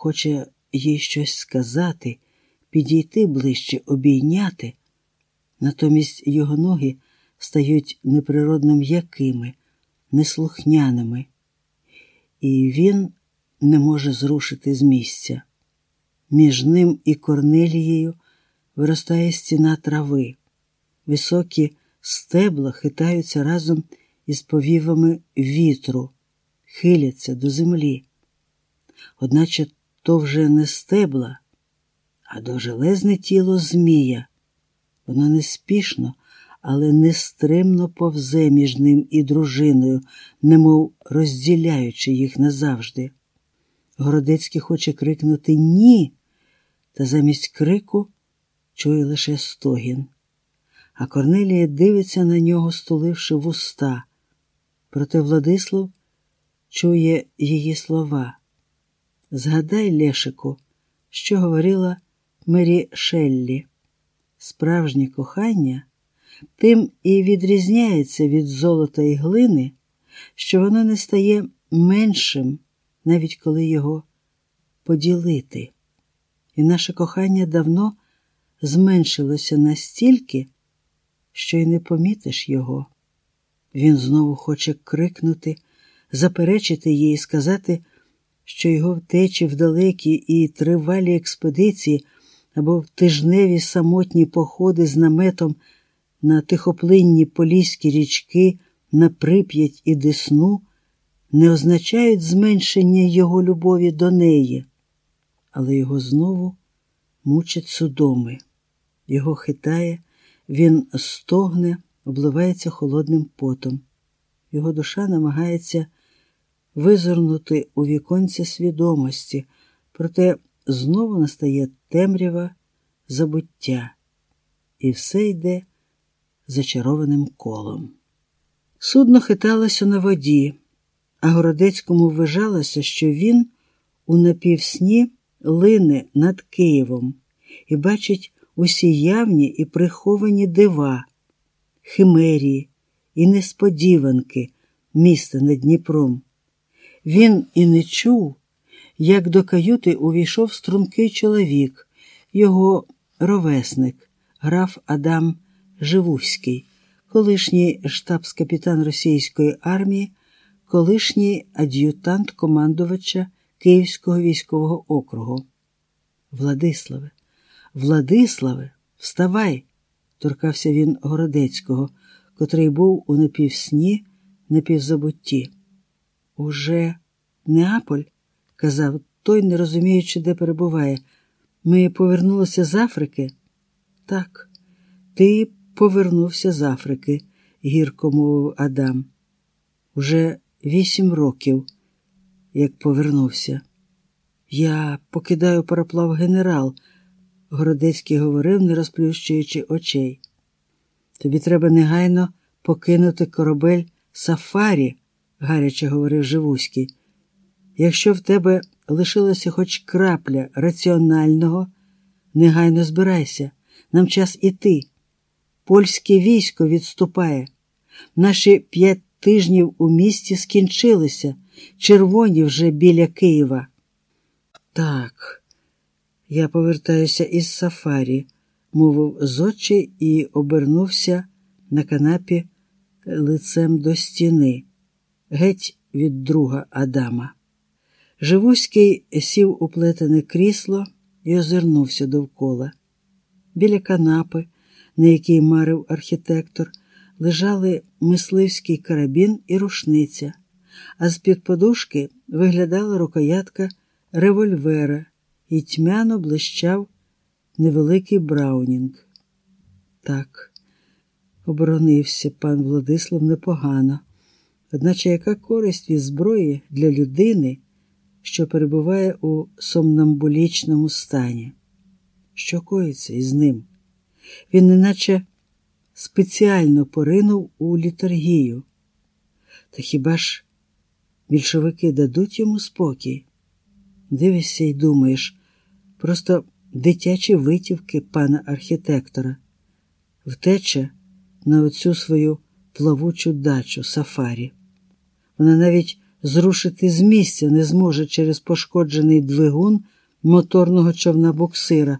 хоче їй щось сказати, підійти ближче, обійняти. Натомість його ноги стають неприродно м'якими, неслухняними, і він не може зрушити з місця. Між ним і Корнелією виростає стіна трави. Високі стебла хитаються разом із повівами вітру, хиляться до землі. Одначе то вже не стебла, а довжелезне тіло Змія. Воно неспішно, але нестримно повзе між ним і дружиною, немов розділяючи їх назавжди. Городецький хоче крикнути Ні, та замість крику чує лише стогін. А Корнелія дивиться на нього, стуливши вуста. Проте Владислав чує її слова. Згадай, Лешику, що говорила Мері Шеллі. Справжнє кохання тим і відрізняється від золота і глини, що воно не стає меншим, навіть коли його поділити. І наше кохання давно зменшилося настільки, що й не помітиш його. Він знову хоче крикнути, заперечити їй, сказати, що його втечі в далекі і тривалі експедиції або в тижневі самотні походи з наметом на тихоплинні поліські річки, на прип'ять і десну не означають зменшення його любові до неї, але його знову мучать судоми. Його хитає, він стогне, обливається холодним потом. Його душа намагається визирнути у віконці свідомості, проте знову настає темрява забуття, і все йде зачарованим колом. Судно хиталося на воді, а Городецькому вважалося, що він у напівсні лине над Києвом і бачить усі явні і приховані дива, химерії і несподіванки міста над Дніпром. Він і не чув, як до каюти увійшов стрункий чоловік, його ровесник, граф Адам Живуський, колишній штабс-капітан російської армії, колишній ад'ютант командувача Київського військового округу. Владиславе, Владиславе, вставай, торкався він Городецького, котрий був у напівсні, напівзабутті. Уже Неаполь, казав той, не розуміючи, де перебуває. Ми повернулися з Африки? Так, ти повернувся з Африки, гірко мовив Адам. Уже вісім років, як повернувся. Я покидаю пароплав генерал, Городецький говорив, не розплющуючи очей. Тобі треба негайно покинути корабель Сафарі, гаряче говорив Живуський. Якщо в тебе лишилося хоч крапля раціонального, негайно збирайся, нам час іти. Польське військо відступає. Наші п'ять тижнів у місті скінчилися, червоні вже біля Києва. Так, я повертаюся із Сафарі, мовив зодчий і обернувся на канапі лицем до стіни, геть від друга Адама. Живуський сів у плетене крісло і озирнувся довкола. Біля канапи, на якій марив архітектор, лежали мисливський карабін і рушниця, а з-під подушки виглядала рукоятка револьвера і тьмяно блищав невеликий Браунінг. Так, оборонився пан Владислав непогано, одначе яка користь від зброї для людини, що перебуває у сомнамбулічному стані? Що коїться із ним? Він неначе спеціально поринув у літургію. Та хіба ж більшовики дадуть йому спокій? Дивишся і думаєш, просто дитячі витівки пана архітектора, втеча на оцю свою плавучу дачу сафарі. Вона навіть зрушити з місця не зможе через пошкоджений двигун моторного човна буксира,